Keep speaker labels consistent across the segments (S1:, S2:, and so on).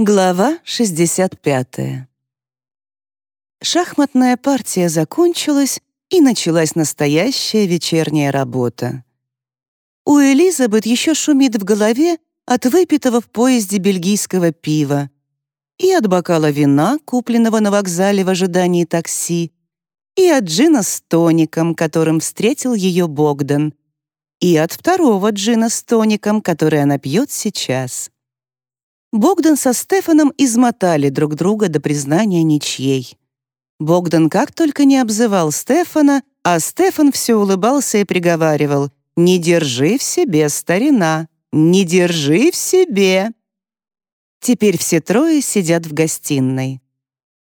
S1: Глава 65. Шахматная партия закончилась, и началась настоящая вечерняя работа. У Элизабет еще шумит в голове от выпитого в поезде бельгийского пива и от бокала вина, купленного на вокзале в ожидании такси, и от джина с тоником, которым встретил ее Богдан, и от второго джина с тоником, который она пьет сейчас. Богдан со Стефаном измотали друг друга до признания ничьей. Богдан как только не обзывал Стефана, а Стефан все улыбался и приговаривал «Не держи в себе, старина, не держи в себе». Теперь все трое сидят в гостиной.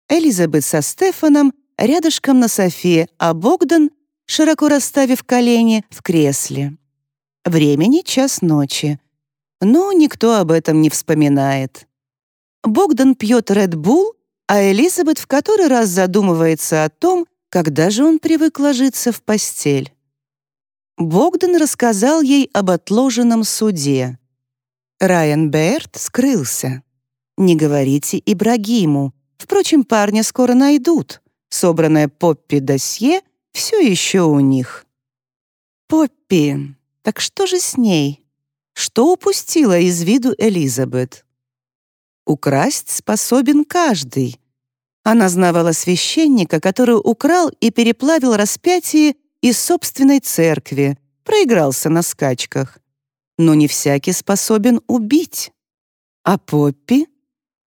S1: Элизабет со Стефаном рядышком на софе, а Богдан, широко расставив колени, в кресле. Времени час ночи но никто об этом не вспоминает. Богдан пьет Red Bull, а Элизабет в который раз задумывается о том, когда же он привык ложиться в постель. Богдан рассказал ей об отложенном суде. Райан Берт скрылся. Не говорите Ибрагиму. Впрочем, парня скоро найдут. Собранное Поппи досье все еще у них. Поппи. Так что же с ней? Что упустила из виду Элизабет? Украсть способен каждый. Она знавала священника, который украл и переплавил распятие из собственной церкви, проигрался на скачках. Но не всякий способен убить. А Поппи?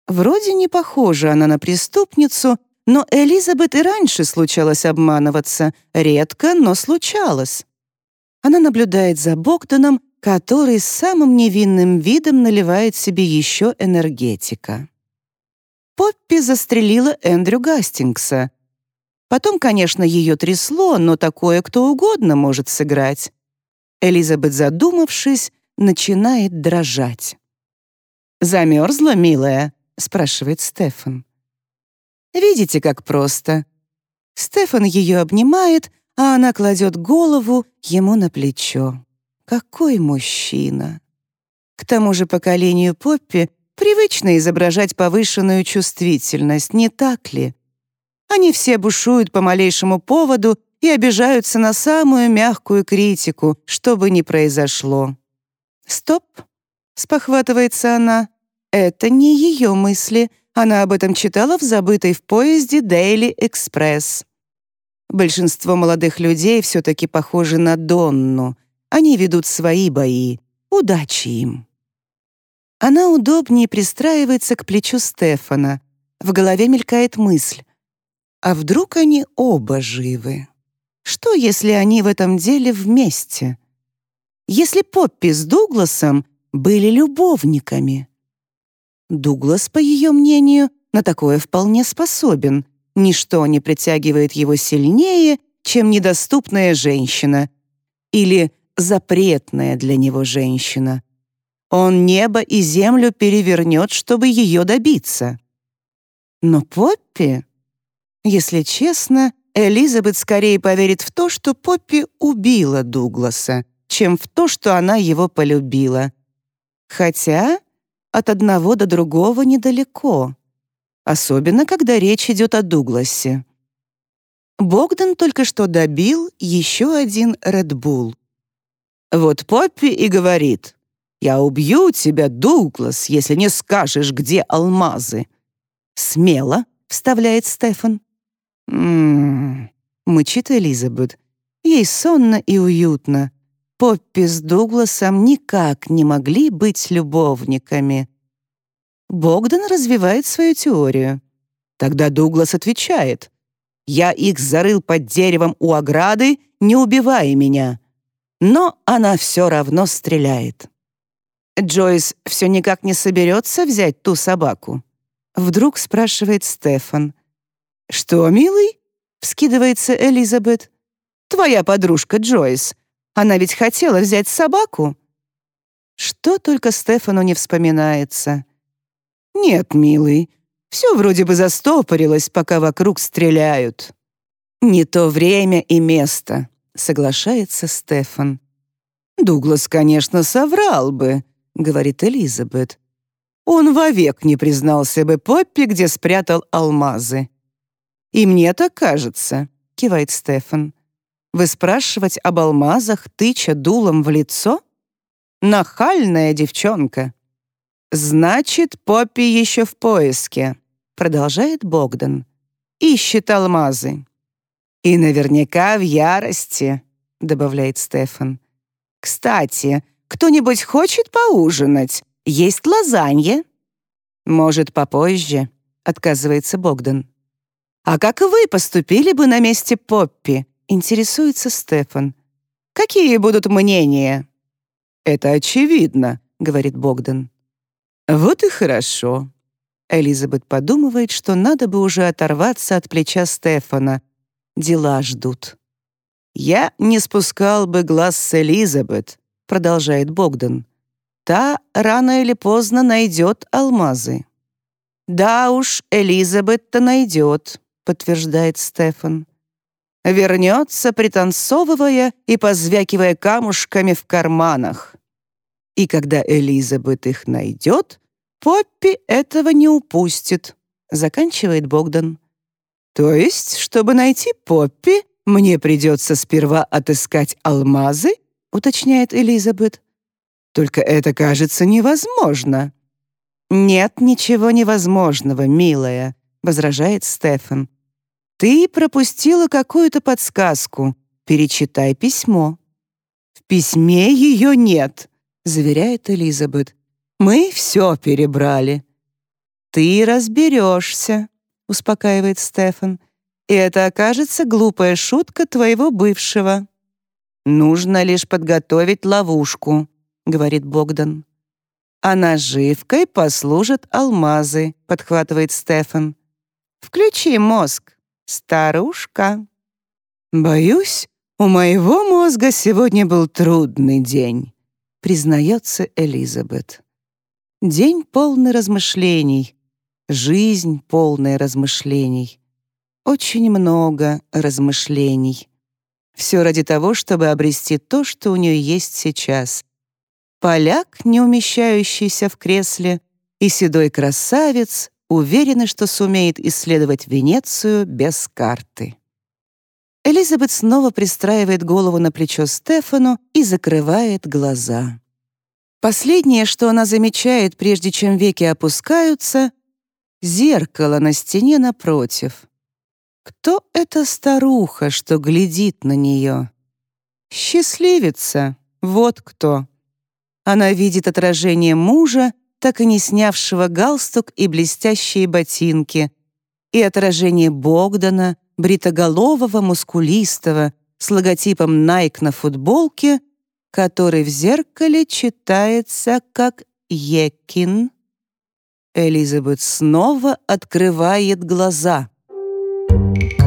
S1: Вроде не похожа она на преступницу, но Элизабет и раньше случалось обманываться. Редко, но случалось. Она наблюдает за Богданом, который самым невинным видом наливает себе еще энергетика. Поппи застрелила Эндрю Гастингса. Потом, конечно, ее трясло, но такое кто угодно может сыграть. Элизабет, задумавшись, начинает дрожать. «Замерзла, милая?» — спрашивает Стефан. «Видите, как просто?» Стефан ее обнимает, а она кладет голову ему на плечо. Какой мужчина! К тому же поколению Поппи привычно изображать повышенную чувствительность, не так ли? Они все бушуют по малейшему поводу и обижаются на самую мягкую критику, что бы ни произошло. «Стоп!» — спохватывается она. «Это не ее мысли. Она об этом читала в забытой в поезде Daily Express». Большинство молодых людей все-таки похожи на Донну — они ведут свои бои. Удачи им. Она удобнее пристраивается к плечу Стефана. В голове мелькает мысль. А вдруг они оба живы? Что, если они в этом деле вместе? Если Поппи с Дугласом были любовниками? Дуглас, по ее мнению, на такое вполне способен. Ничто не притягивает его сильнее, чем недоступная женщина. Или запретная для него женщина. Он небо и землю перевернет, чтобы ее добиться. Но Поппи... Если честно, Элизабет скорее поверит в то, что Поппи убила Дугласа, чем в то, что она его полюбила. Хотя от одного до другого недалеко. Особенно, когда речь идет о Дугласе. Богдан только что добил еще один Редбул. Вот Поппи и говорит, «Я убью тебя, Дуглас, если не скажешь, где алмазы». «Смело», — вставляет Стефан. «М-м-м», мычит Элизабет. Ей сонно и уютно. Поппи с Дугласом никак не могли быть любовниками. Богдан развивает свою теорию. Тогда Дуглас отвечает. «Я их зарыл под деревом у ограды, не убивай меня но она все равно стреляет. Джойс все никак не соберется взять ту собаку. Вдруг спрашивает Стефан. «Что, милый?» — вскидывается Элизабет. «Твоя подружка Джойс. Она ведь хотела взять собаку?» Что только Стефану не вспоминается. «Нет, милый, все вроде бы застопорилось, пока вокруг стреляют. Не то время и место соглашается Стефан. «Дуглас, конечно, соврал бы», — говорит Элизабет. он вовек не признался бы Поппи, где спрятал алмазы. «И мне так кажется», — кивает Стефан. «Вы спрашивать об алмазах, тыча дулом в лицо? Нахальная девчонка». «Значит, Поппи еще в поиске», — продолжает Богдан. «Ищет алмазы». «И наверняка в ярости», — добавляет Стефан. «Кстати, кто-нибудь хочет поужинать? Есть лазанья?» «Может, попозже», — отказывается Богдан. «А как вы поступили бы на месте Поппи?» — интересуется Стефан. «Какие будут мнения?» «Это очевидно», — говорит Богдан. «Вот и хорошо». Элизабет подумывает, что надо бы уже оторваться от плеча Стефана. Дела ждут. «Я не спускал бы глаз с Элизабет», — продолжает Богдан та рано или поздно найдет алмазы. «Да уж, Элизабет-то найдет», — подтверждает Стефан. Вернется, пританцовывая и позвякивая камушками в карманах. И когда Элизабет их найдет, Поппи этого не упустит, заканчивает Богдан. То есть, чтобы найти Поппи, мне придется сперва отыскать алмазы, уточняет Элизабет. Только это кажется невозможно». «Нет ничего невозможного, милая», — возражает Стефан. «Ты пропустила какую-то подсказку. Перечитай письмо». «В письме ее нет», — заверяет Элизабет. «Мы все перебрали». «Ты разберешься», — успокаивает Стефан. «И это окажется глупая шутка твоего бывшего. Нужно лишь подготовить ловушку говорит Богдан. «А наживкой послужат алмазы», — подхватывает Стефан. «Включи мозг, старушка». «Боюсь, у моего мозга сегодня был трудный день», — признается Элизабет. День полный размышлений, жизнь полная размышлений. Очень много размышлений. Все ради того, чтобы обрести то, что у нее есть сейчас. Поляк, не умещающийся в кресле, и седой красавец уверены, что сумеет исследовать Венецию без карты. Элизабет снова пристраивает голову на плечо Стефану и закрывает глаза. Последнее, что она замечает, прежде чем веки опускаются — зеркало на стене напротив. Кто эта старуха, что глядит на нее? Счастливица, вот кто. Она видит отражение мужа, так и не снявшего галстук и блестящие ботинки, и отражение Богдана, бритоголового, мускулистого, с логотипом Nike на футболке, который в зеркале читается как Екин. Элизабет снова открывает глаза. Thank you.